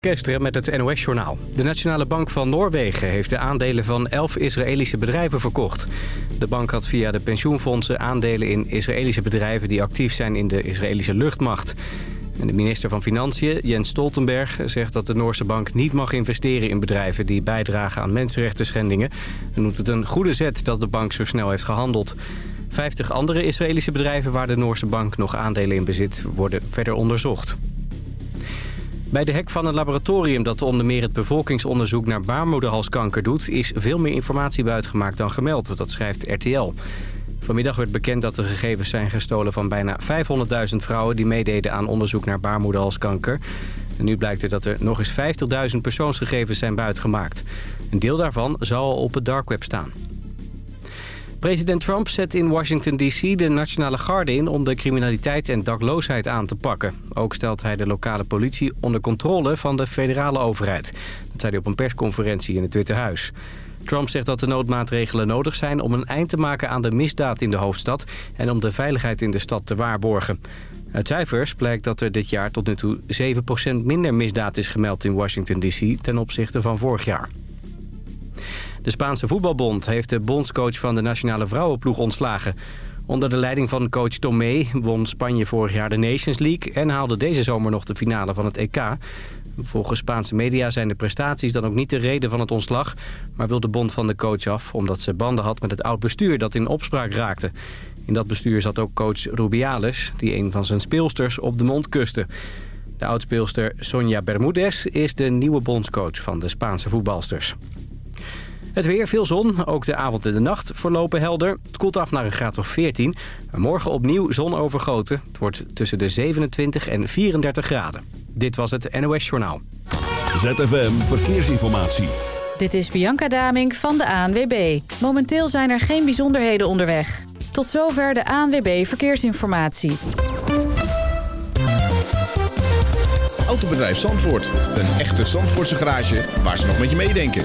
Kesteren met het NOS-journaal. De Nationale Bank van Noorwegen heeft de aandelen van 11 Israëlische bedrijven verkocht. De bank had via de pensioenfondsen aandelen in Israëlische bedrijven... die actief zijn in de Israëlische luchtmacht. En de minister van Financiën, Jens Stoltenberg, zegt dat de Noorse bank niet mag investeren in bedrijven die bijdragen aan mensenrechten schendingen. En noemt het een goede zet dat de bank zo snel heeft gehandeld. 50 andere Israëlische bedrijven waar de Noorse bank nog aandelen in bezit worden verder onderzocht. Bij de hek van een laboratorium dat onder meer het bevolkingsonderzoek naar baarmoederhalskanker doet... is veel meer informatie buitgemaakt dan gemeld, dat schrijft RTL. Vanmiddag werd bekend dat de gegevens zijn gestolen van bijna 500.000 vrouwen... die meededen aan onderzoek naar baarmoederhalskanker. En nu blijkt er dat er nog eens 50.000 persoonsgegevens zijn buitgemaakt. Een deel daarvan zou al op het dark web staan. President Trump zet in Washington D.C. de nationale garde in om de criminaliteit en dakloosheid aan te pakken. Ook stelt hij de lokale politie onder controle van de federale overheid. Dat zei hij op een persconferentie in het Witte Huis. Trump zegt dat de noodmaatregelen nodig zijn om een eind te maken aan de misdaad in de hoofdstad... en om de veiligheid in de stad te waarborgen. Uit cijfers blijkt dat er dit jaar tot nu toe 7% minder misdaad is gemeld in Washington D.C. ten opzichte van vorig jaar. De Spaanse voetbalbond heeft de bondscoach van de nationale vrouwenploeg ontslagen. Onder de leiding van coach Tomé won Spanje vorig jaar de Nations League... en haalde deze zomer nog de finale van het EK. Volgens Spaanse media zijn de prestaties dan ook niet de reden van het ontslag... maar wil de bond van de coach af omdat ze banden had met het oud bestuur dat in opspraak raakte. In dat bestuur zat ook coach Rubiales, die een van zijn speelsters op de mond kuste. De oudspeelster Sonja Bermudez is de nieuwe bondscoach van de Spaanse voetbalsters. Het weer, veel zon. Ook de avond en de nacht verlopen helder. Het koelt af naar een graad of 14. morgen opnieuw zon overgoten. Het wordt tussen de 27 en 34 graden. Dit was het NOS Journaal. ZFM Verkeersinformatie. Dit is Bianca Damink van de ANWB. Momenteel zijn er geen bijzonderheden onderweg. Tot zover de ANWB Verkeersinformatie. Autobedrijf Zandvoort. Een echte Zandvoortse garage waar ze nog met je meedenken.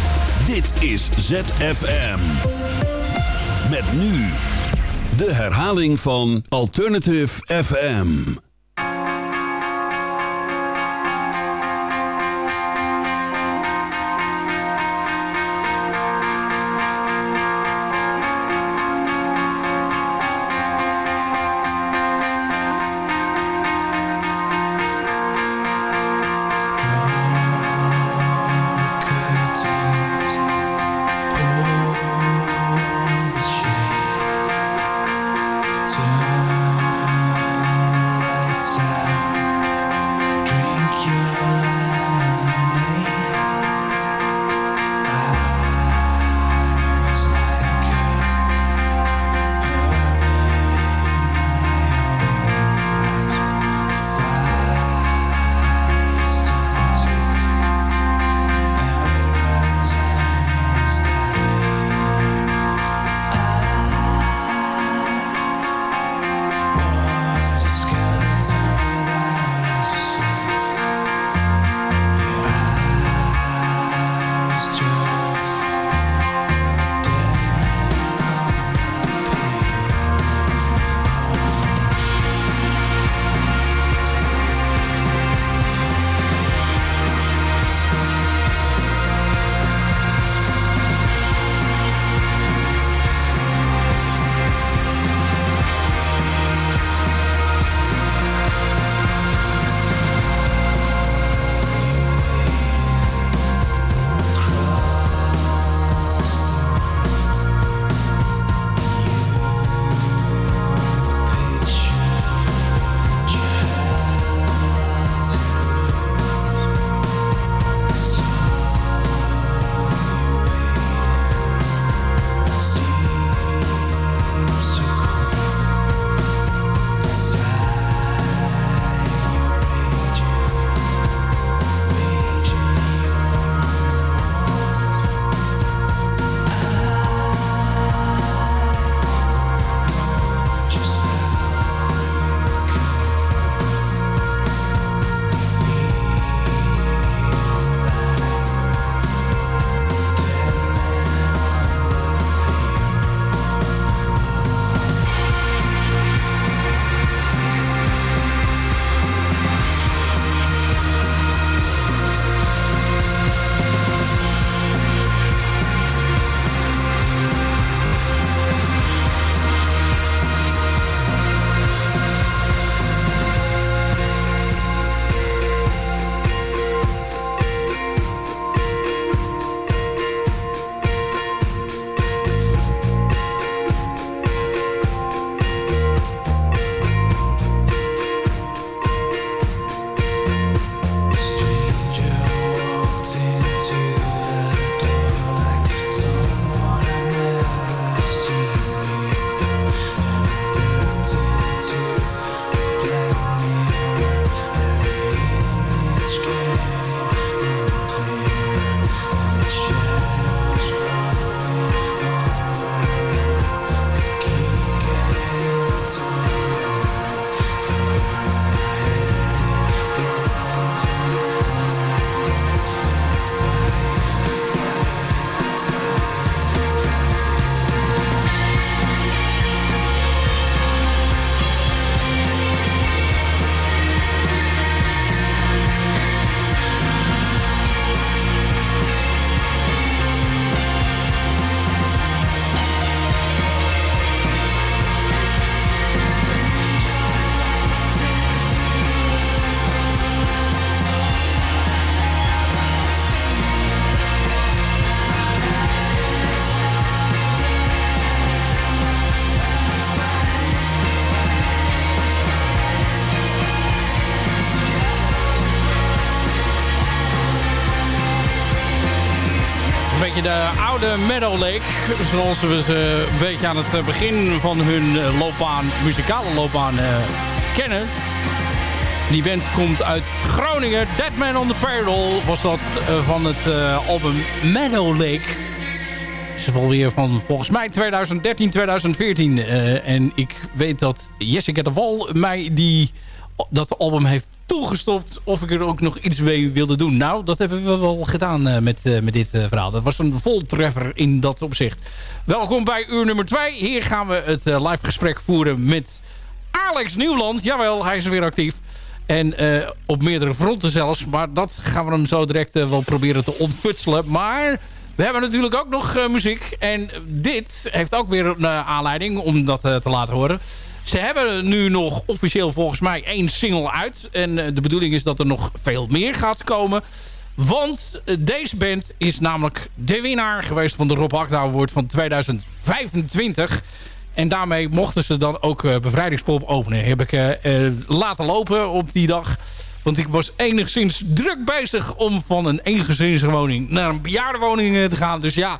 Dit is ZFM. Met nu de herhaling van Alternative FM. De Meadow Lake. Zoals we ze een beetje aan het begin van hun loopbaan, muzikale loopbaan kennen. Die band komt uit Groningen. Dead Man on the Payroll was dat van het album Meadow Lake. Is alweer van volgens mij 2013, 2014. en ik weet dat Jessica de Wal mij die dat album heeft toegestopt of ik er ook nog iets mee wilde doen. Nou, dat hebben we wel gedaan uh, met, uh, met dit uh, verhaal. Dat was een voltreffer in dat opzicht. Welkom bij uur nummer 2. Hier gaan we het live gesprek voeren met Alex Nieuwland. Jawel, hij is weer actief. En op meerdere fronten zelfs. Maar dat gaan we hem zo direct wel proberen te ontfutselen. Maar we hebben natuurlijk ook nog muziek. En dit heeft ook weer een aanleiding om dat te laten horen. Ze hebben nu nog officieel volgens mij één single uit. En eh, de bedoeling is dat er nog veel meer gaat komen. Want eh, deze band is namelijk de winnaar geweest van de Rob Award van 2025. En daarmee mochten ze dan ook uh, Bevrijdingspop openen. Heb ik laten lopen op die dag. Want ik was enigszins druk bezig om van een eengezinswoning naar een bejaardenwoning te gaan. Dus ja,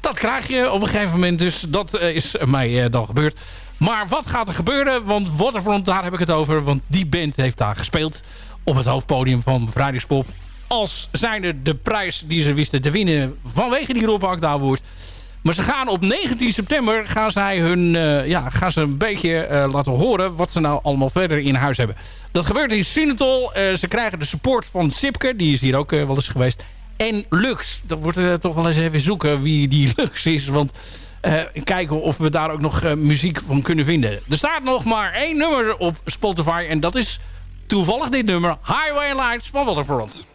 dat krijg je op een gegeven moment. Dus dat is mij dan gebeurd. Maar wat gaat er gebeuren? Want Waterfront, daar heb ik het over. Want die band heeft daar gespeeld op het hoofdpodium van Vrijdagspop. Als zijnde de prijs die ze wisten te winnen vanwege die Rob Award. Maar ze gaan op 19 september gaan zij hun, uh, ja, gaan ze een beetje uh, laten horen wat ze nou allemaal verder in huis hebben. Dat gebeurt in Sinatol. Uh, ze krijgen de support van Sipke, die is hier ook wel eens geweest. En Lux. Dat wordt toch wel eens even zoeken wie die Lux is. Want uh, kijken of we daar ook nog uh, muziek van kunnen vinden. Er staat nog maar één nummer op Spotify. En dat is toevallig dit nummer. Highway Lights van Waterfront.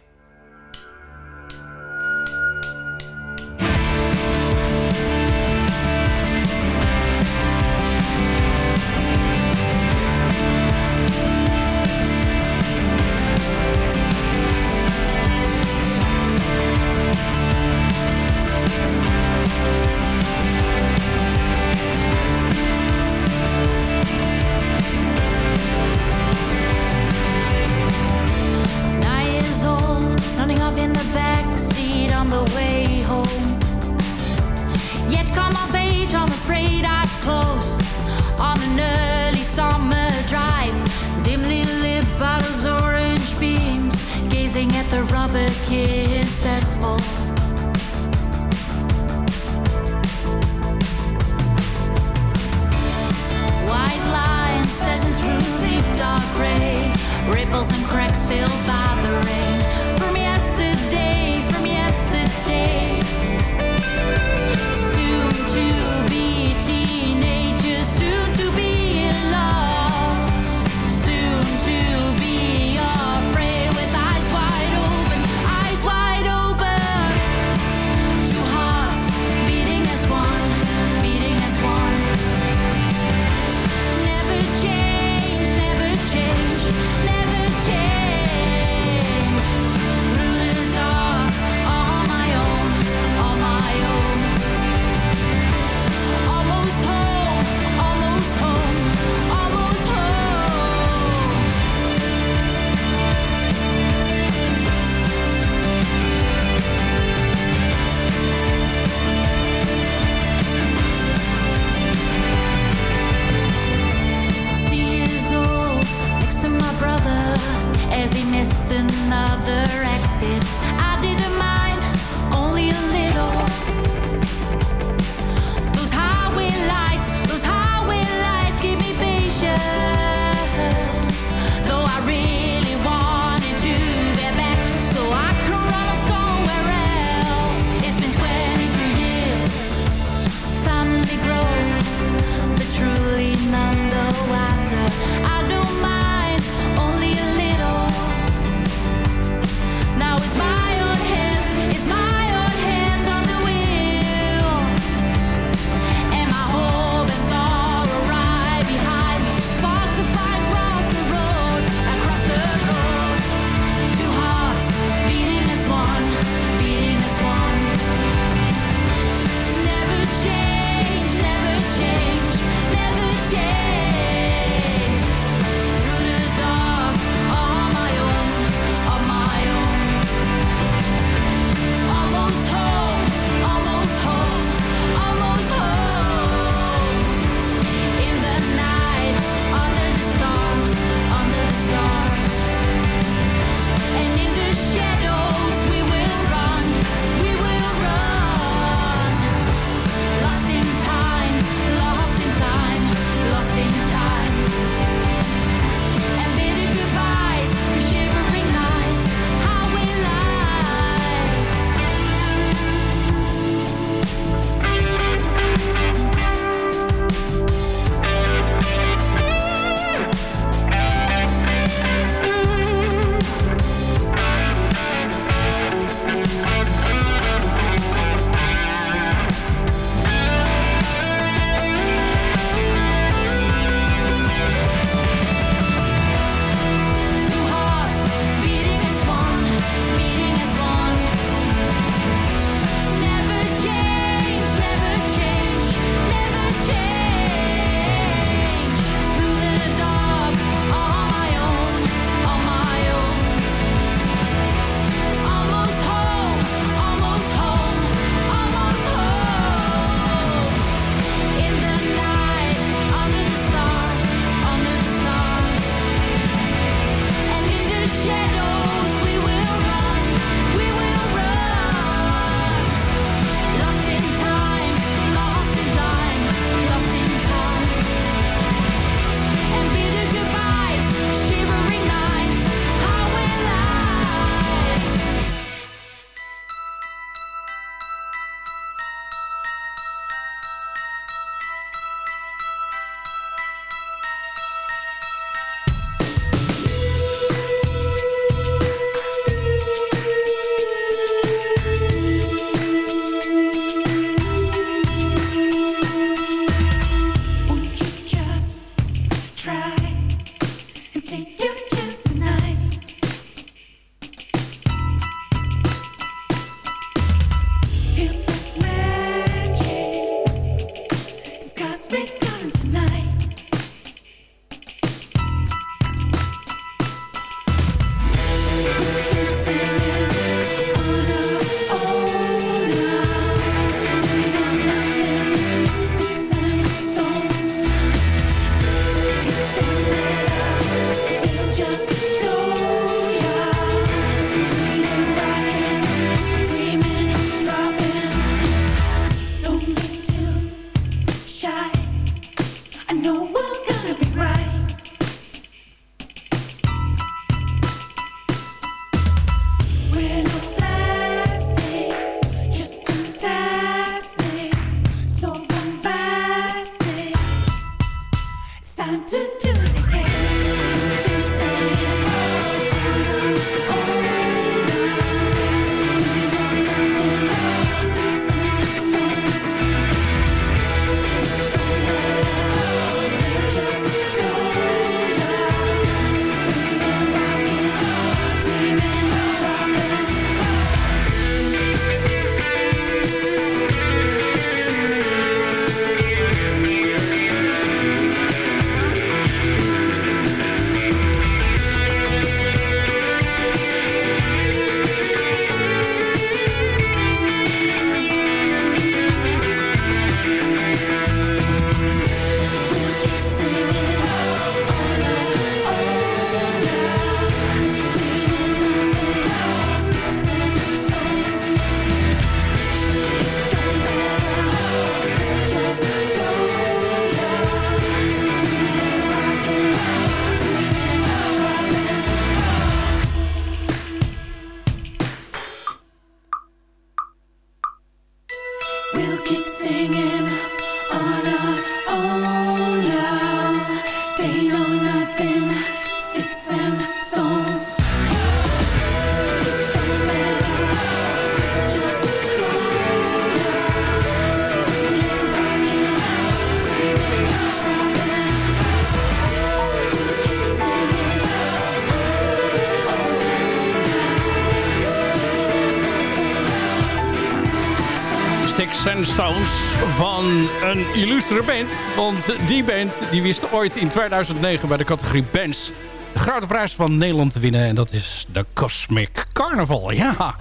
Stones van een illustere band. Want die band die wist ooit in 2009 bij de categorie bands... de grote prijs van Nederland te winnen. En dat is de Cosmic Carnival. Ja,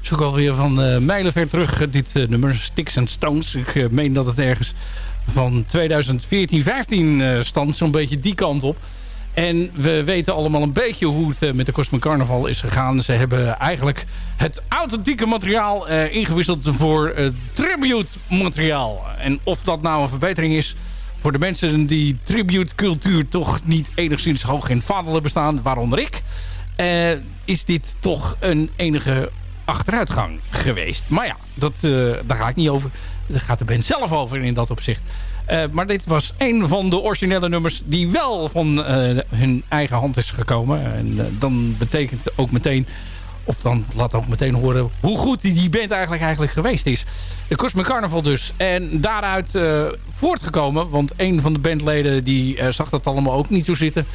zoek alweer van uh, mijlenver terug uh, dit uh, nummer. Sticks and Stones. Ik meen dat het ergens van 2014, 15 stand. Zo'n beetje die kant op. En we weten allemaal een beetje hoe het eh, met de Cosmic Carnival is gegaan. Ze hebben eigenlijk het authentieke materiaal uh, ingewisseld voor uh, tribute materiaal. En of dat nou een verbetering is voor de mensen die tribute cultuur toch niet enigszins hoog in het vaandel hebben staan, waaronder ik, is dit toch een enige achteruitgang geweest. Maar ja, dat, daar ga ik niet over. Daar gaat de band zelf over in dat opzicht. Uh, maar dit was een van de originele nummers die wel van uh, hun eigen hand is gekomen. En uh, dan betekent ook meteen, of dan laat ook meteen horen hoe goed die band eigenlijk, eigenlijk geweest is. De Cosmic Carnival dus. En daaruit voortgekomen, want een van de bandleden die zag dat allemaal ook niet zo zitten.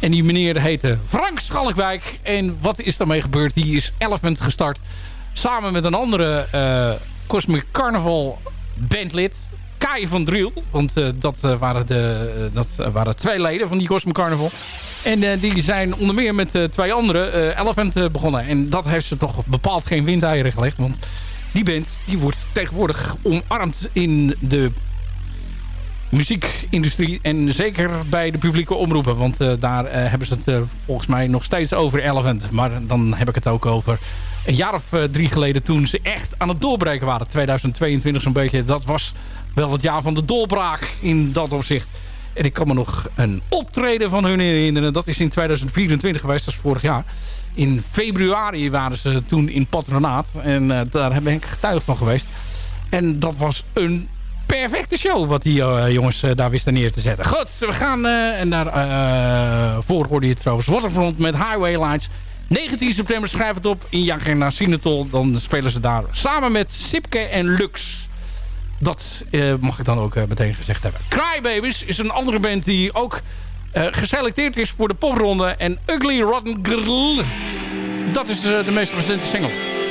En die meneer heette Frank Schalkwijk. En wat is daarmee gebeurd? Die is Elephant gestart. Samen met een andere Cosmic Carnival bandlid. Kai van Driel. Want uh, dat, uh, waren de, uh, dat waren twee leden van die Cosmic Carnival. En die zijn onder meer met twee andere Elephant begonnen. En dat heeft ze toch bepaald geen windeieren gelegd. Want die band die wordt tegenwoordig omarmd in de muziekindustrie. En zeker bij de publieke omroepen. Want daar hebben ze het volgens mij nog steeds over Elephant. Maar dan heb ik het ook over een jaar of drie geleden toen ze echt aan het doorbreken waren. 2022 zo'n beetje. Dat was wel het jaar van de doorbraak in dat opzicht. En ik kan me nog een optreden van hun herinneren. Dat is in 2024 geweest, dat is vorig jaar. In februari waren ze toen in patronaat. En uh, daar ben ik getuige van geweest. En dat was een perfecte show wat die uh, jongens daar wisten neer te zetten. Goed, we gaan... en daarvoor hoorde je trouwens Waterfront met Highway Lines. 19 september, schrijf het op in Jager naar Sinatol. Dan spelen ze daar samen met Sipke en Lux. Dat uh, mag ik dan ook uh, meteen gezegd hebben. Crybabies is een andere band die ook uh, geselecteerd is voor de popronde. En Ugly Rotten Girl, dat is de meest recente single.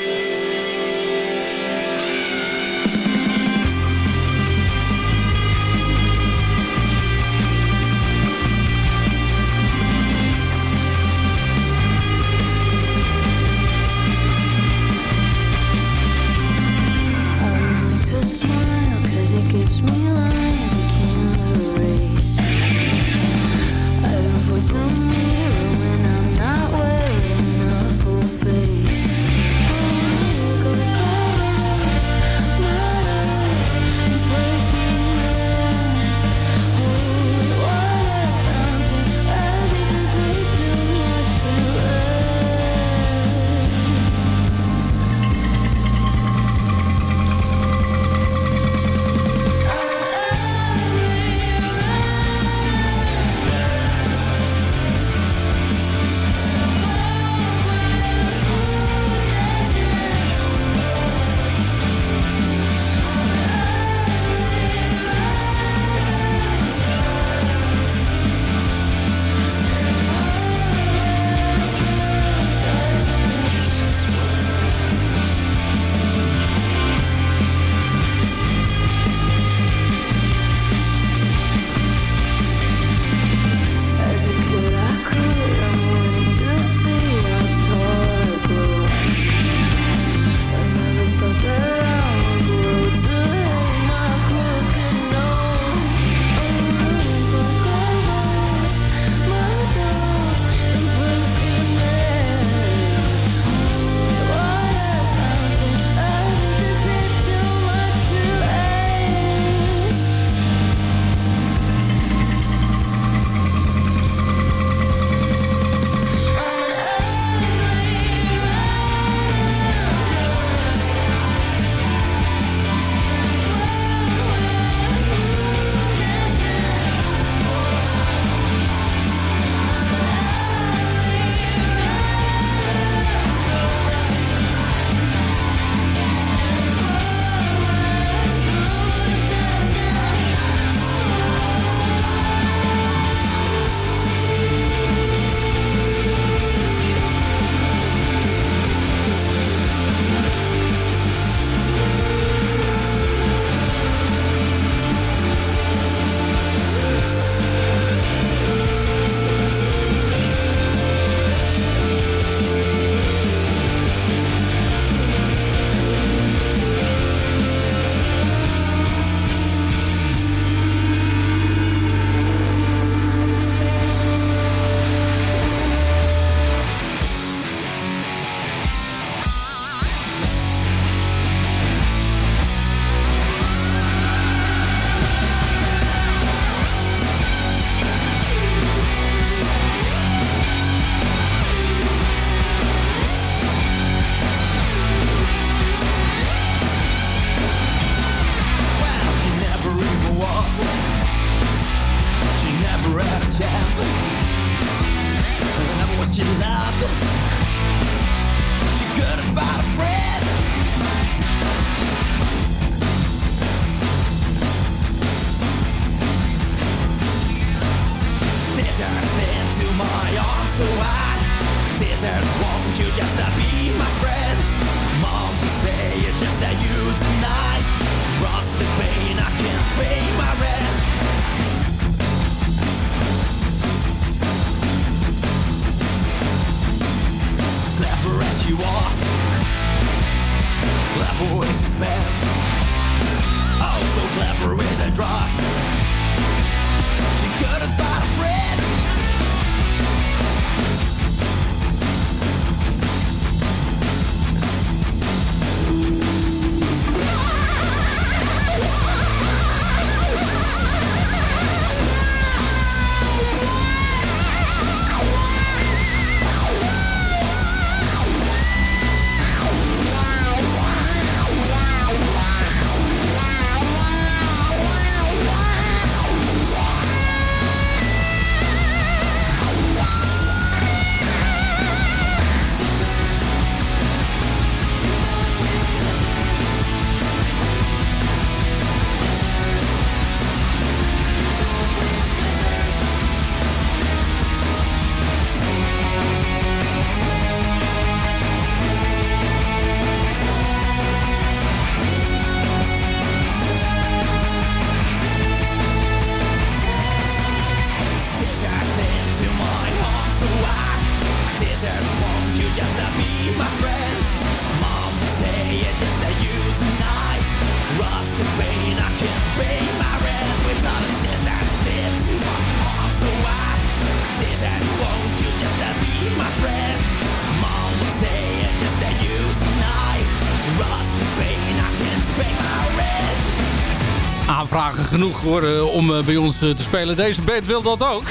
Hoor, om bij ons te spelen. Deze band wil dat ook.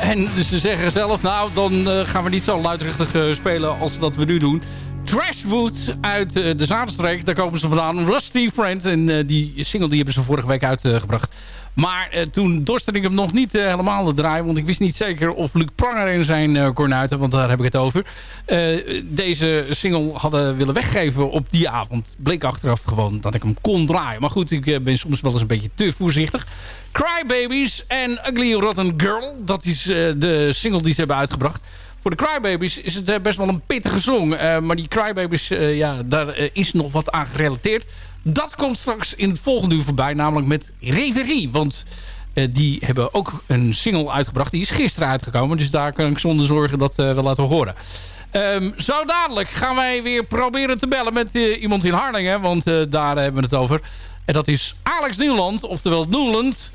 En ze zeggen zelf, nou, dan gaan we niet zo luidruchtig spelen als dat we nu doen. Trashwood uit de Zaanstreek, daar komen ze vandaan. Rusty Friend, en die single die hebben ze vorige week uitgebracht. Maar uh, toen dorste ik hem nog niet uh, helemaal te draaien. Want ik wist niet zeker of Luc Pranger in zijn uh, kornuiten. Want daar heb ik het over. deze single hadden willen weggeven op die avond. Bleek achteraf gewoon dat ik hem kon draaien. Maar goed, ik ben soms wel eens een beetje te voorzichtig. Crybabies en Ugly Rotten Girl. Dat is de single die ze hebben uitgebracht. Voor de Crybabies is het best wel een pittige song. maar die Crybabies, ja, daar is nog wat aan gerelateerd. Dat komt straks in het volgende uur voorbij. Namelijk met Reverie. Want uh, die hebben ook een single uitgebracht. Die is gisteren uitgekomen. Dus daar kan ik zonder zorgen dat uh, wel laten horen. Um, zo dadelijk gaan wij weer proberen te bellen met uh, iemand in Harlingen. Want daar hebben we het over. En dat is Alex Nieuwland. Oftewel Nieuwland.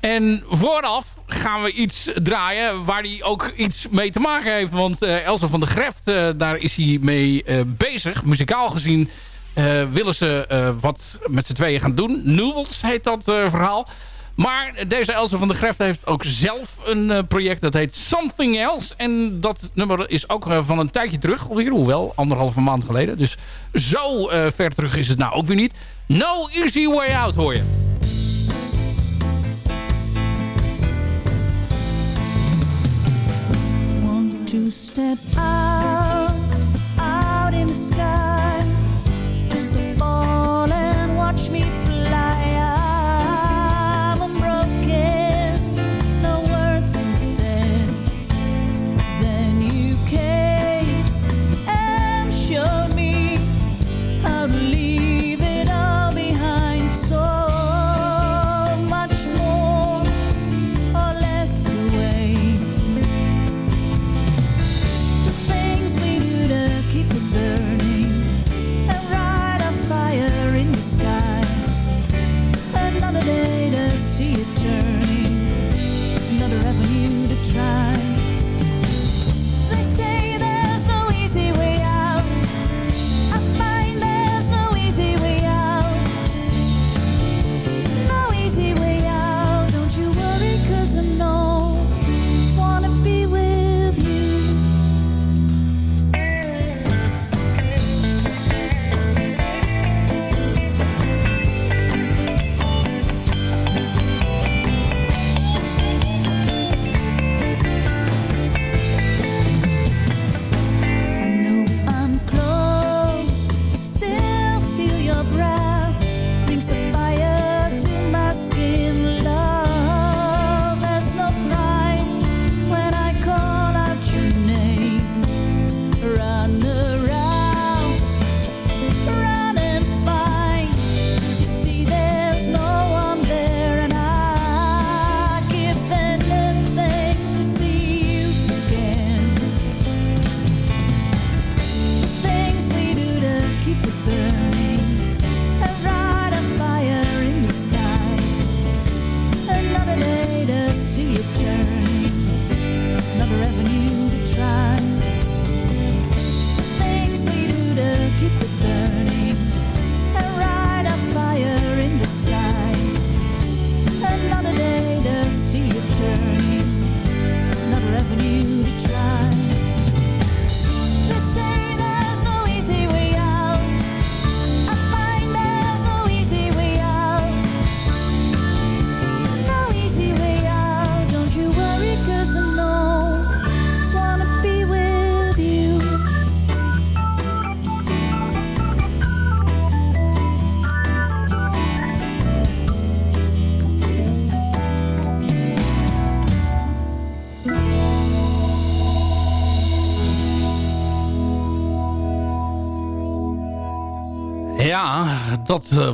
En vooraf gaan we iets draaien waar hij ook iets mee te maken heeft. Want Elsa van der Greft, daar is hij mee bezig. Muzikaal gezien uh, willen ze uh, wat met z'n tweeën gaan doen. Newells heet dat uh, verhaal. Maar deze Elsa van der Greft heeft ook zelf een project. Dat heet Something Else. En dat nummer is ook van een tijdje terug. Alweer, hoewel, anderhalve maand geleden. Dus zo ver terug is het nou ook weer niet. No Easy Way Out hoor je. To step out, out in the sky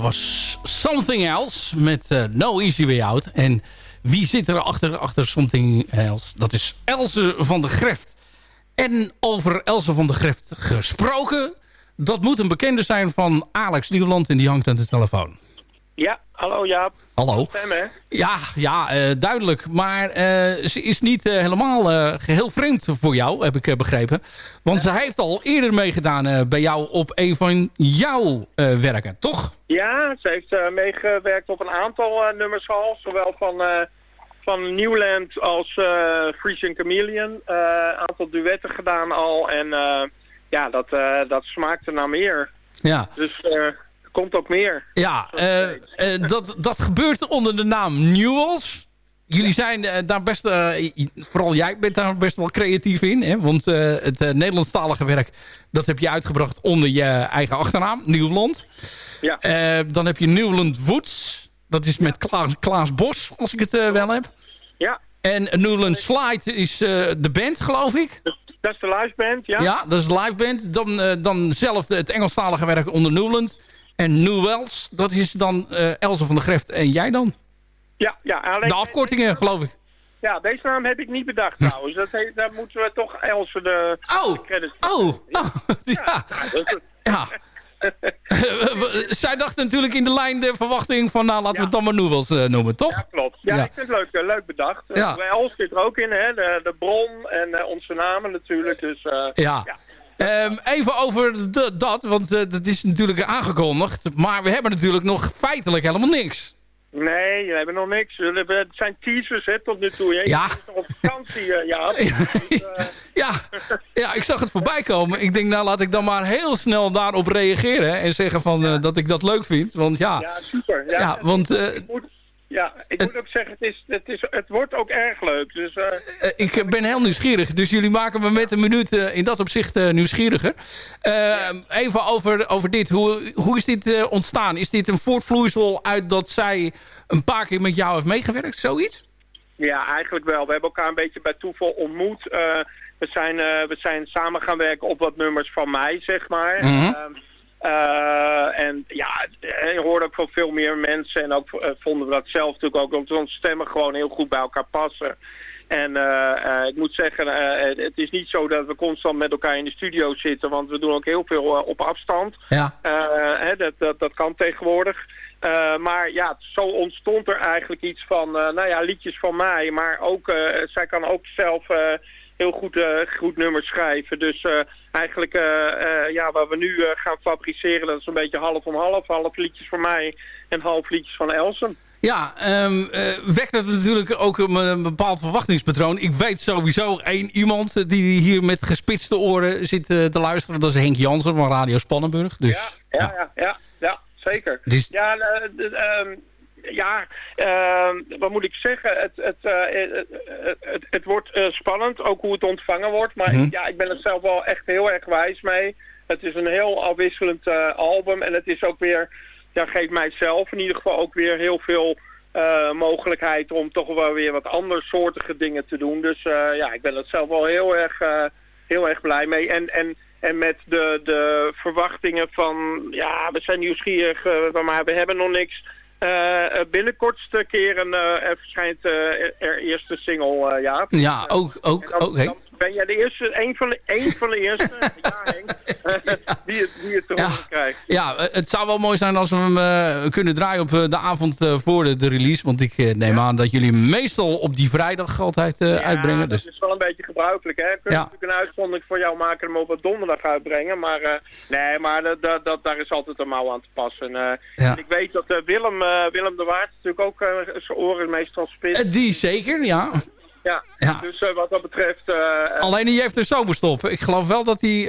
was Something Else met uh, No Easy Way Out. En wie zit er achter, achter Something Else? Dat is Else van de Greft. En over Else van de Greft gesproken... dat moet een bekende zijn van Alex Nieuwland en die hangt aan de telefoon. Ja, Hallo Jaap. Hallo. Stem, hè? Ja, ja uh, duidelijk. Maar uh, ze is niet uh, helemaal geheel vreemd voor jou, heb ik begrepen. Want ze heeft al eerder meegedaan bij jou op een van jouw werken, toch? Ja, ze heeft meegewerkt op een aantal nummers al. Zowel van, van Newland als Frisian Chameleon. Een aantal duetten gedaan al. En ja, dat, dat smaakte naar meer. Ja. Dus komt ook meer. Ja, uh, uh, dat, dat gebeurt onder de naam Newells. Jullie zijn uh, daar best, vooral jij bent daar best wel creatief in. Hè? Want het Nederlandstalige werk, dat heb je uitgebracht onder je eigen achternaam, Nieuwland. Ja. dan heb je Newland Woods. Dat is met Klaas, Klaas Bos, als ik het wel heb. Ja. En Newland Slide is de band, geloof ik. Dat is de live band, ja. Ja, dat is de live band. Dan, dan zelf het Engelstalige werk onder Newland. En Newells, dat is dan uh, Elze van der Greft en jij dan? Ja, ja. Alleen de afkortingen, geloof ik. Ja, deze naam heb ik niet bedacht trouwens. Dat daar moeten we toch Elze de, oh. de credits Oh, oh. ja. ja. Zij dacht natuurlijk in de lijn de verwachting van... nou, laten we het dan maar Newells uh, noemen, toch? Ja, klopt. Ja, ik vind het leuk, uh, leuk bedacht. Ja. Uh, Els zit er ook in, hè. De, de bron en onze namen natuurlijk. Dus, ja. Um, even over de, dat, want uh, dat is natuurlijk aangekondigd. Maar we hebben natuurlijk nog feitelijk helemaal niks. Nee, we hebben nog niks. Het zijn teasers hè, tot nu toe. Je ja. nog op vakantie, uh, ja. Dus, uh... ja. ja, ik zag het voorbij komen. Ik denk, nou laat ik dan maar heel snel daarop reageren. En zeggen van, ja. dat ik dat leuk vind. Want ja, ja super. Ja, ja want... Ja, ik moet ook zeggen, het, is, het, is, het wordt ook erg leuk. Dus, uh... ik ben heel nieuwsgierig. Dus jullie maken me met een minuut uh, in dat opzicht uh, nieuwsgieriger. Even over, over dit. Hoe, hoe is dit ontstaan? Is dit een voortvloeisel uit dat zij een paar keer met jou heeft meegewerkt? Zoiets? Ja, eigenlijk wel. We hebben elkaar een beetje bij toeval ontmoet. we, zijn, we zijn samen gaan werken op wat nummers van mij, zeg maar. -hmm. Uh, en ja, je hoorde ook van veel meer mensen. En ook uh, vonden we dat zelf natuurlijk ook. Omdat onze stemmen gewoon heel goed bij elkaar passen. En uh, ik moet zeggen, het is niet zo dat we constant met elkaar in de studio zitten. Want we doen ook heel veel op afstand. Ja. Hè, dat, dat, dat kan tegenwoordig. maar ja, zo ontstond er eigenlijk iets van, nou ja, liedjes van mij. Maar ook, zij kan ook zelf heel goed, uh, goed nummers schrijven. Dus uh, eigenlijk, uh, ja, wat we nu gaan fabriceren, dat is een beetje half om half. Half liedjes van mij en half liedjes van Elsen. Ja, um, wekt het natuurlijk ook een, een, bepaald verwachtingspatroon. Ik weet sowieso één iemand die hier met gespitste oren zit te luisteren. Dat is Henk Jansen van Radio Spannenburg. Dus, ja, ja, ja, ja, ja zeker. Dus... Ja, um, ja, uh, wat moet ik zeggen? Het, het, uh, het, het, wordt uh, spannend, ook hoe het ontvangen wordt. Maar Mhm. ja, ik ben er zelf wel echt heel erg wijs mee. Het is een heel afwisselend uh, album. En het is ook weer, ja, geeft mijzelf in ieder geval ook weer heel veel mogelijkheid om toch wel weer wat andersoortige dingen te doen. Dus ja, ik ben er zelf wel heel erg, heel erg blij mee. En, en, en met de, de verwachtingen van, ja, we zijn nieuwsgierig, uh, maar we hebben nog niks. Uh, binnenkort keren uh, er verschijnt er eerste single, ja. Ja, ook, ook, ook dan ben jij de eerste, een van de, een van de eerste, ja Henk, die, het, die het te horen krijgt. Ja, het zou wel mooi zijn als we hem kunnen draaien op de avond voor de, de, release. Want ik neem ja. aan dat jullie meestal op die vrijdag altijd ja, uitbrengen. Dus. dat is wel een beetje gebruikelijk, hè. We kunnen natuurlijk een uitzondering voor jou maken en hem op donderdag uitbrengen. Maar nee, maar dat, dat, daar is altijd een mouw aan te passen. En ik weet dat Willem... Willem de Waard natuurlijk ook zijn oren meestal spits. Uh, die zeker, ja. Ja, ja. dus wat dat betreft... Alleen die heeft een zomerstop. Ik geloof wel dat hij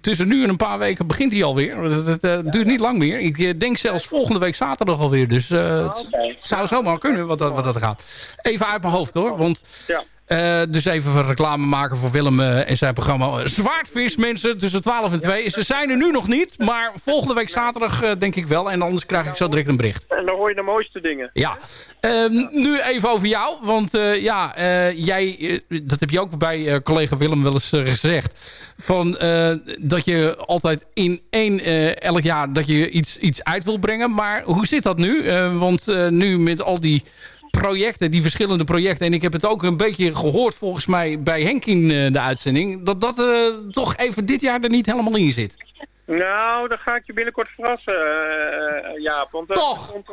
tussen nu en een paar weken begint hij alweer. Het, het duurt niet lang meer. Ik denk zelfs volgende week zaterdag alweer. Dus oh, het, okay. het zou zomaar kunnen wat dat, wat dat gaat. Even uit mijn hoofd hoor. Want ja. Uh, dus even reclame maken voor Willem uh, en zijn programma Zwaardvis, mensen, tussen 12 en 2. Ze zijn er nu nog niet, maar volgende week zaterdag uh, denk ik wel. En anders krijg ik zo direct een bericht. En dan hoor je de mooiste dingen. Ja. Ehm, nu even over jou, want ja, jij, dat heb je ook bij collega Willem wel eens gezegd. Van, dat je altijd in één, elk jaar, dat je iets, iets uit wil brengen. Maar hoe zit dat nu? want nu met al die projecten, die verschillende projecten. En ik heb het ook een beetje gehoord volgens mij bij Henk in uh, de uitzending. Dat dat uh, toch even dit jaar er niet helemaal in zit. Nou, dan ga ik je binnenkort verrassen, uh, Jaap. Want toch? Komt,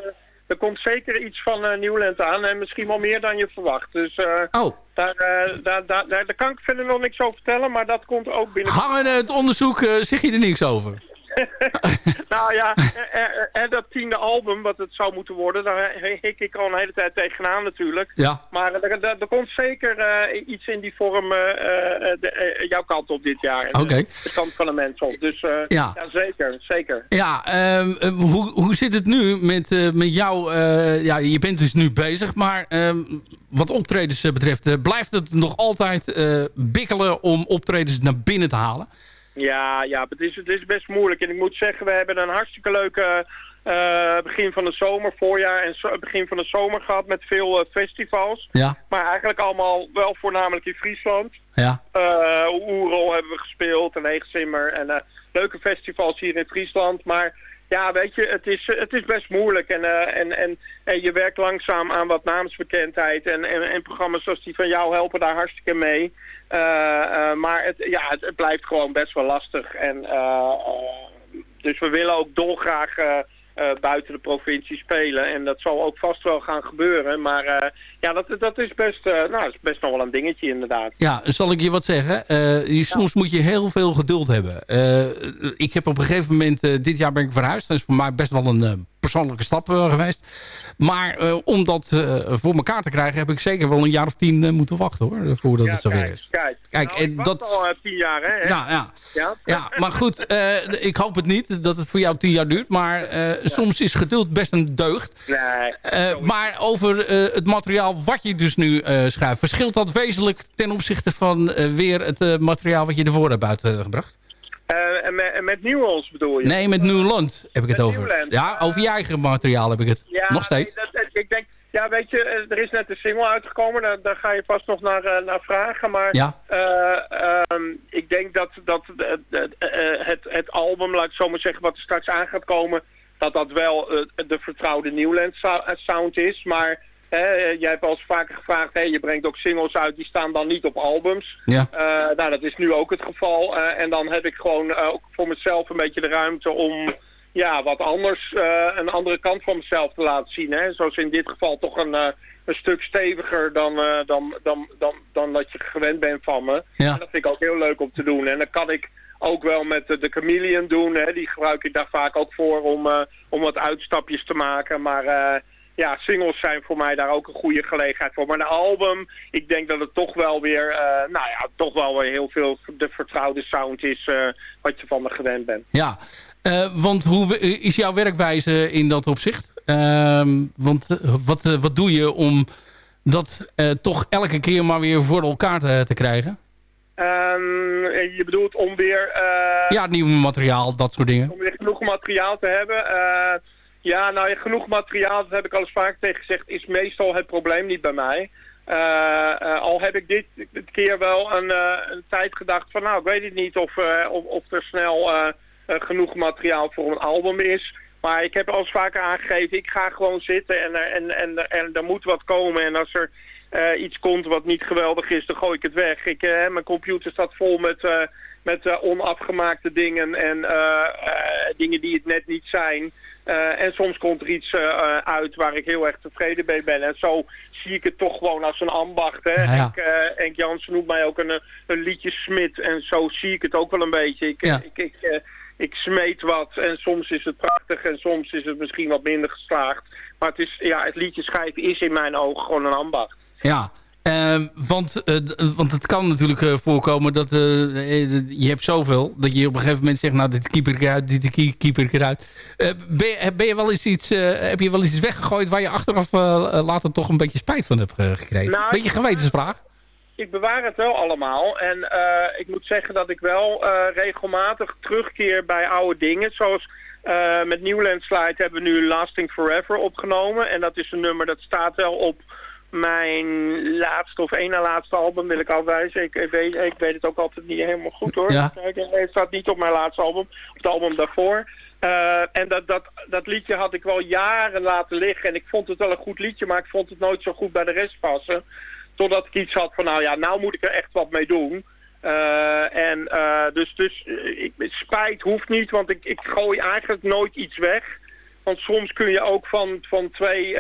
er komt zeker iets van Nieuwland aan en misschien wel meer dan je verwacht. Dus oh. daar, daar, daar, daar, kan ik verder nog niks over vertellen, maar dat komt ook binnen. Hangen het onderzoek, zeg je er niks over? nou ja, en, dat tiende album, wat het zou moeten worden, daar hik ik al een hele tijd tegenaan natuurlijk. Ja. Maar er, er, komt zeker uh, iets in die vorm uh, de, jouw kant op dit jaar. Oké. Okay. de kant van de mensen op. Dus ja. ja. zeker, zeker. Ja, um, hoe, hoe zit het nu met, met jou? ja, je bent dus nu bezig, maar um, wat optredens betreft, blijft het nog altijd bikkelen om optredens naar binnen te halen? Ja, ja het, is, het is best moeilijk. En ik moet zeggen, we hebben een hartstikke leuke uh, begin van de zomer, voorjaar en zo, begin van de zomer gehad met veel uh, festivals. Ja. Maar eigenlijk allemaal wel voornamelijk in Friesland. Ja. Uh, Oerol hebben we gespeeld en Eegzimmer en leuke festivals hier in Friesland. Maar ja, weet je, het is, het is best moeilijk. En, uh, en, en, en je werkt langzaam aan wat namensbekendheid. En, en, programma's zoals die van jou helpen daar hartstikke mee. Uh, uh, maar het, ja, het, het, blijft gewoon best wel lastig. En, dus we willen ook dolgraag buiten de provincie spelen. En dat zal ook vast wel gaan gebeuren. Maar uh, ja, dat, dat, is best, uh, nou, is best nog wel een dingetje inderdaad. Ja, zal ik je wat zeggen? soms moet je heel veel geduld hebben. ik heb op een gegeven moment, dit jaar ben ik verhuisd. Dat is voor mij best wel een persoonlijke stap uh, geweest. Maar uh, om dat uh, voor elkaar te krijgen... heb ik zeker wel een jaar of tien moeten wachten hoor. Voordat ja, het zo weer is. Kijk, kijk nou, en dat... al tien jaar hè? Ja, ja. ja? ja maar goed, ik hoop het niet dat het voor jou tien jaar duurt. Maar soms is geduld best een deugd. Nee, maar over het materiaal wat je dus nu schrijft... verschilt dat wezenlijk ten opzichte van weer het materiaal... wat je ervoor hebt uitgebracht? Uh, en met, met bedoel je? Nee, met Newland heb ik het over. Newland. Ja, over je eigen materiaal heb ik het. Ja, nog steeds. Nee, dat, ik denk, ja, weet je, er is net een single uitgekomen. Daar, daar ga je vast nog naar, uh, naar vragen. Maar ja. uh, um, ik denk dat, dat het, het album, laat ik zo maar zeggen, wat er straks aan gaat komen... dat dat wel de vertrouwde Newland sound is. Maar Hè, jij hebt al eens vaker gevraagd, hè, je brengt ook singles uit, die staan dan niet op albums. Ja. Uh, nou, dat is nu ook het geval. Uh, en dan heb ik gewoon uh, ook voor mezelf een beetje de ruimte om ja, wat anders, een andere kant van mezelf te laten zien. Hè. Zoals in dit geval toch een, een stuk steviger dan, dan, dan, dan, dan dat je gewend bent van me. Ja. En dat vind ik ook heel leuk om te doen. En dan kan ik ook wel met de, de Chameleon doen. Hè. Die gebruik ik daar vaak ook voor om, om wat uitstapjes te maken. Maar ja, singles zijn voor mij daar ook een goede gelegenheid voor. Maar een album, ik denk dat het toch wel weer, uh, nou ja, toch wel weer heel veel de vertrouwde sound is uh, wat je van me gewend bent. Ja, uh, want hoe is jouw werkwijze in dat opzicht? Ehm, want wat, wat doe je om dat toch elke keer maar weer voor elkaar te, te krijgen? Um, je bedoelt om weer... ja, nieuw materiaal, dat soort dingen. Om weer genoeg materiaal te hebben... Ja, nou, genoeg materiaal, dat heb ik al eens vaak tegen gezegd, is meestal het probleem niet bij mij. Uh, uh, al heb ik dit, dit keer wel een, uh, een, tijd gedacht van, nou, ik weet het niet of, of, of, er snel genoeg materiaal voor een album is. Maar ik heb al eens vaker aangegeven, ik ga gewoon zitten en, en, en, en er moet wat komen. En als er iets komt wat niet geweldig is, dan gooi ik het weg. Ik, mijn computer staat vol met, met onafgemaakte dingen en dingen die het net niet zijn. Uh, en soms komt er iets uh, uit waar ik heel erg tevreden mee ben. En zo zie ik het toch gewoon als een ambacht. Hè? Ja, ja. Henk, uh, Henk Jansen noemt mij ook een, een liedjesmid. En zo zie ik het ook wel een beetje. Ik, ja. ik, ik, ik smeet wat en soms is het prachtig en soms is het misschien wat minder geslaagd. Maar het, is, ja, het liedje schrijven is in mijn ogen gewoon een ambacht. Ja, want, uh, want het kan natuurlijk uh, voorkomen dat je hebt zoveel... dat je op een gegeven moment zegt... nou, dit keeper ik eruit, dit keeper ik eruit. Ben je, ben, je wel eens iets, heb je wel eens iets weggegooid... waar je achteraf later toch een beetje spijt van hebt gekregen? Nou, beetje gewetensvraag. Ik bewaar het wel allemaal. En ik moet zeggen dat ik wel regelmatig terugkeer bij oude dingen. Zoals... met Newland Slide hebben we nu Lasting Forever opgenomen. En dat is een nummer dat staat wel op mijn laatste of één na laatste album wil ik afwijzen. Ik, ik, weet, ik weet het ook altijd niet helemaal goed hoor. Ja. Het staat niet op mijn laatste album, op het album daarvoor. Uh, en dat, dat, dat liedje had ik wel jaren laten liggen. En ik vond het wel een goed liedje, maar ik vond het nooit zo goed bij de rest passen. Totdat ik iets had van, nou ja, nou moet ik er echt wat mee doen. Uh, en uh, dus, dus ik, spijt hoeft niet, want ik, ik gooi eigenlijk nooit iets weg. Want soms kun je ook van, van twee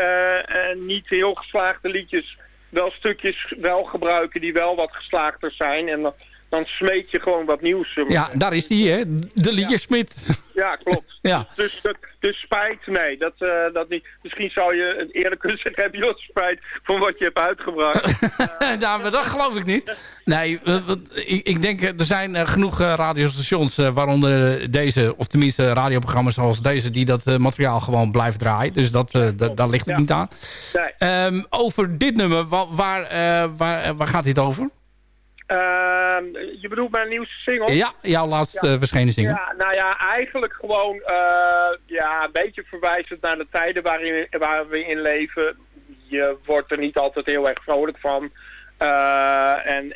niet heel geslaagde liedjes wel stukjes wel gebruiken die wel wat geslaagder zijn. En dan, smeet je gewoon wat nieuws. Ja, daar is die, hè? De liedjesmid. Ja, klopt. ja. Dus, dus, dus spijt, nee, dat, uh, dat niet. Misschien zou je eerder kunnen zeggen, heb je spijt van wat je hebt uitgebracht. uh, nou, maar dat geloof ik niet. Nee, ik, ik denk, er zijn genoeg radiostations, waaronder deze, of tenminste radioprogramma's zoals deze, die dat materiaal gewoon blijven draaien. Dus dat, daar ligt het niet aan. Nee. Um, over dit nummer, waar, waar, waar gaat dit over? Uh, je bedoelt mijn nieuwste single? Ja, jouw laatste ja. verschenen single. Ja, nou ja, eigenlijk gewoon uh, ja, een beetje verwijzend naar de tijden waarin, waar we in leven. Je wordt er niet altijd heel erg vrolijk van. Uh, en,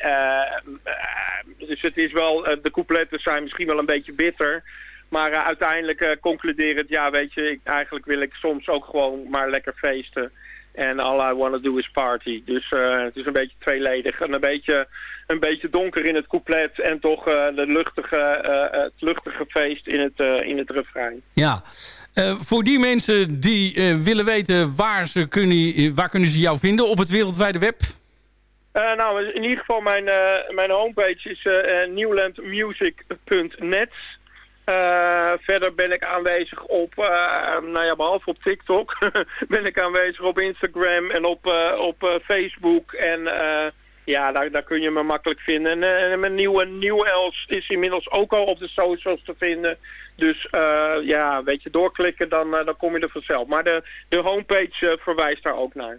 dus het is wel, de coupletten zijn misschien wel een beetje bitter. Maar uiteindelijk concluderend, ja weet je, ik, eigenlijk wil ik soms ook gewoon maar lekker feesten. En all I want to do is party. Dus het is een beetje tweeledig. En een beetje een beetje donker in het couplet en toch uh, de luchtige, uh, het luchtige feest in het, in het refrein. Ja, voor die mensen die willen weten waar, ze kunnen, waar kunnen ze jou vinden op het wereldwijde web? nou, in ieder geval mijn, mijn homepage is newlandmusic.net. verder ben ik aanwezig op, nou ja, behalve op TikTok, ben ik aanwezig op Instagram en op, op Facebook en ja, daar, daar kun je me makkelijk vinden. En, mijn nieuwe Nieuw Els is inmiddels ook al op de socials te vinden. Dus ja, weet je, doorklikken, dan, dan kom je er vanzelf. Maar de, de homepage verwijst daar ook naar.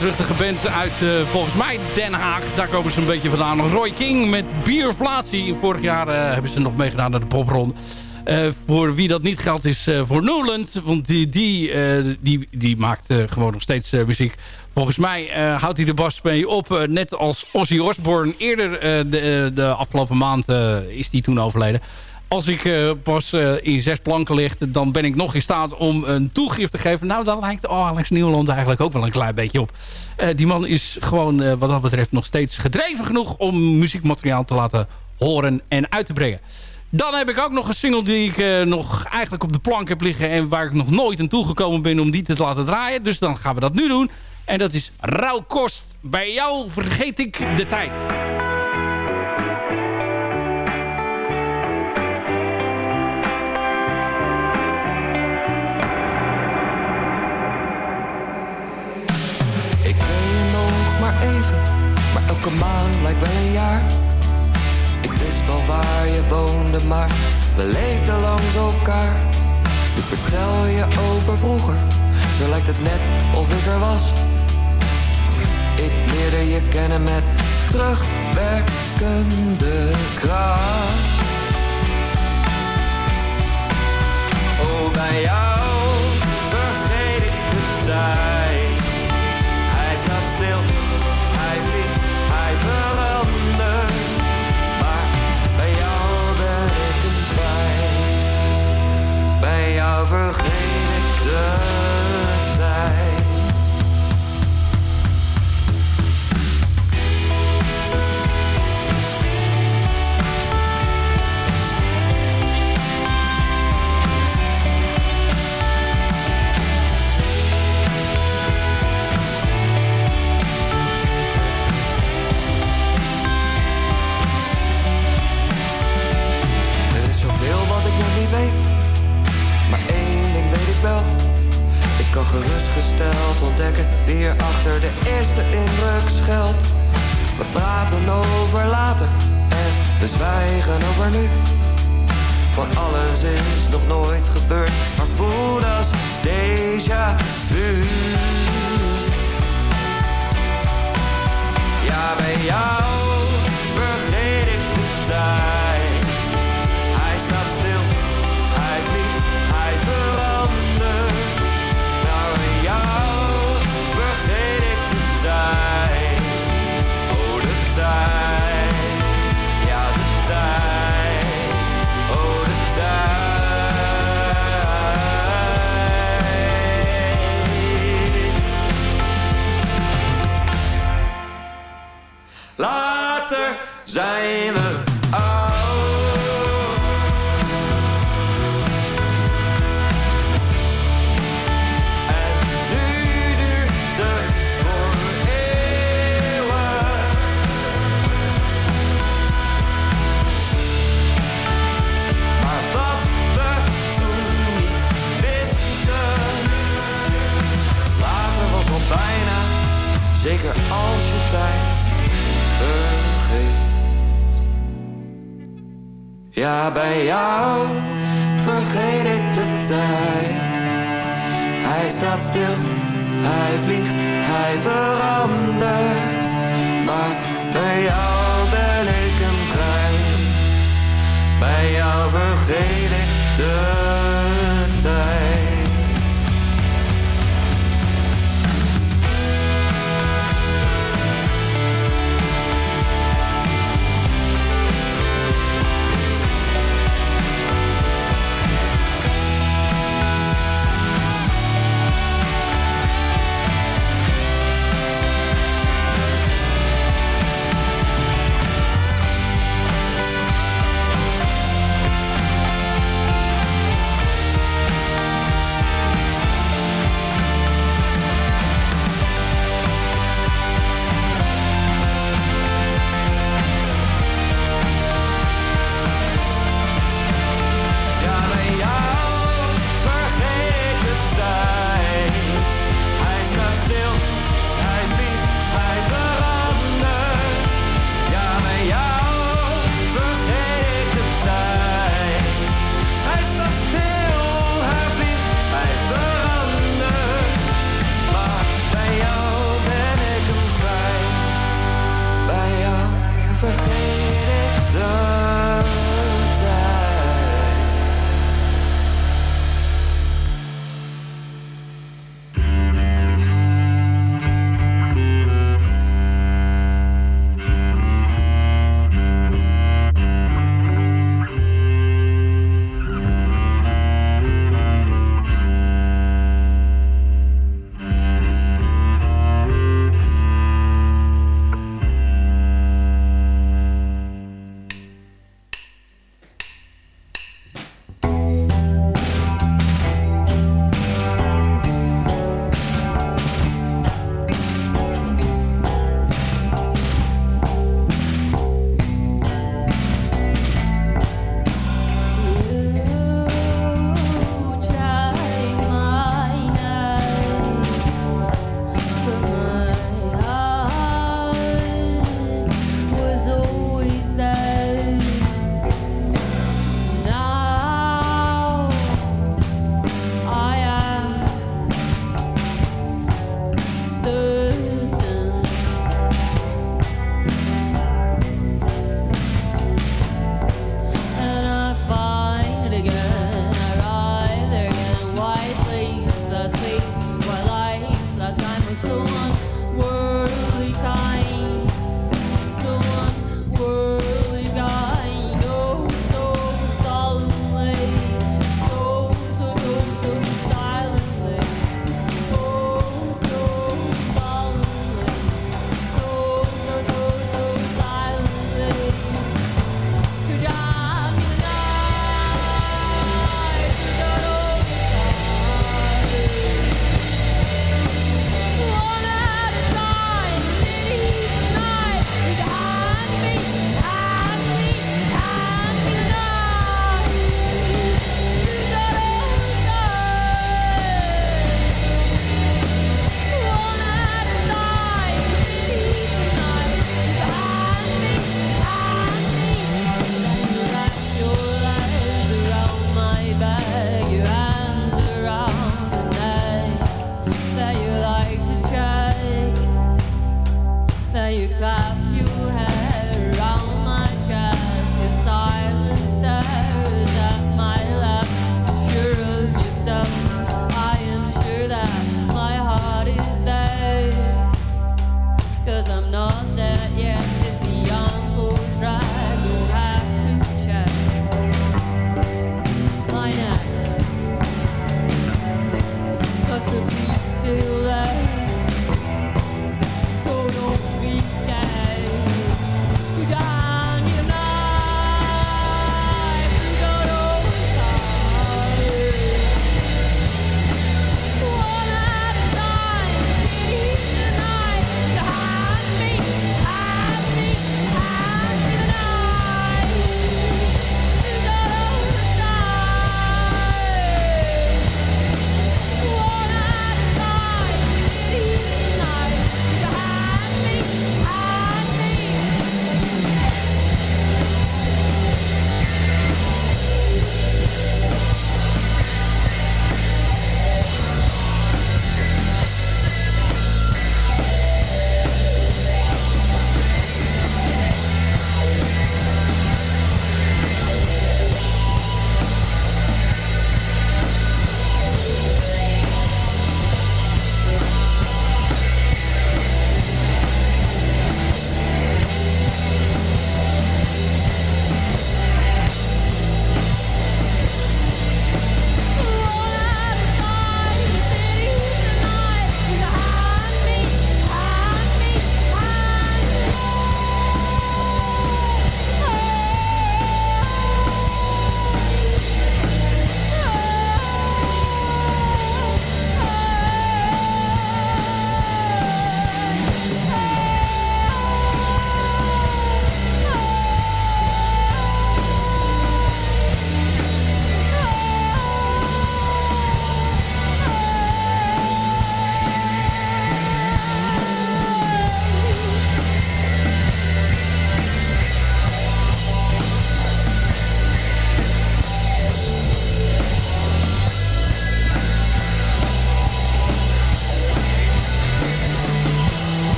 Luidruchtige band uit uh, volgens mij Den Haag. Daar komen ze een beetje vandaan. Roy King met Bierflatie. Vorig jaar uh, hebben ze nog meegedaan naar de popronde. Uh, voor wie dat niet geldt is voor Newland. Want die, die, die, die maakt gewoon nog steeds muziek. Volgens mij houdt hij de bas mee op. net als Ozzy Osbourne. Eerder de, de afgelopen maand is die toen overleden als ik uh, pas uh, in zes planken lig... dan ben ik nog in staat om een toegift te geven. Nou, dan lijkt Alex Nieuwland eigenlijk ook wel een klein beetje op. Uh, die man is gewoon wat dat betreft nog steeds gedreven genoeg... om muziekmateriaal te laten horen en uit te brengen. Dan heb ik ook nog een single die ik nog eigenlijk op de plank heb liggen... en waar ik nog nooit aan toegekomen ben om die te laten draaien. Dus dan gaan we dat nu doen. En dat is Rauwkost. Bij jou vergeet ik de tijd. Elke maand lijkt wel een jaar. Ik wist wel waar je woonde, maar we leefden langs elkaar. Ik vertel je over vroeger, zo lijkt het net of ik er was. Ik leerde je kennen met terugwerkende kracht. Oh, bij jou vergeet ik de tijd. Zeker als je tijd Ja, bij jou vergeet ik de tijd. Hij staat stil, hij vliegt, hij verandert. Maar bij jou ben ik hem kwijt. Bij jou vergeet ik de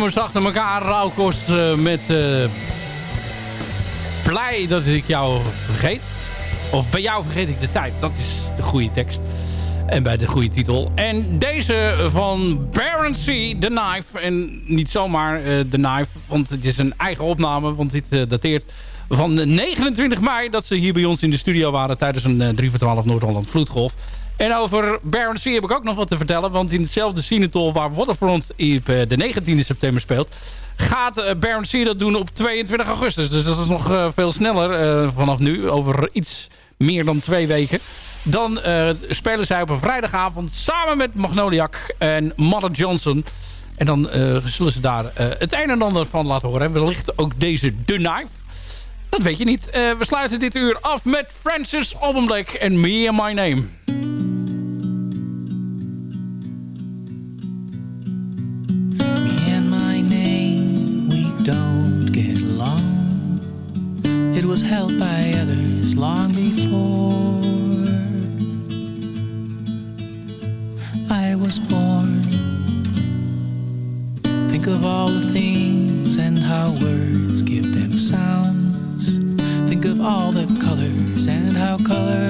nummers achter elkaar. Rauwkost uh, met uh, Blij dat ik jou vergeet. Of bij jou vergeet ik de tijd. Dat is de goede tekst. En bij de goede titel. En deze van Baron C, The Knife. En niet zomaar uh, The Knife, want het is een eigen opname. Want dit dateert van 29 mei dat ze hier bij ons in de studio waren... tijdens een 3 voor 12 Noord-Holland Vloedgolf. En over Baron C heb ik ook nog wat te vertellen. Want in hetzelfde Cinetol waar Waterfront op de 19e september speelt... gaat Baron C dat doen op 22 augustus. Dus dat is nog veel sneller vanaf nu. Over iets meer dan twee weken. Dan spelen zij op een vrijdagavond samen met Magnoliak en Mother Johnson. En dan zullen ze daar het een en ander van laten horen. En wellicht ook deze The Knife. Dat weet je niet. we sluiten dit uur af met Francis Alban en Me and My Name. How words give them sounds. Think of all the colors and how colors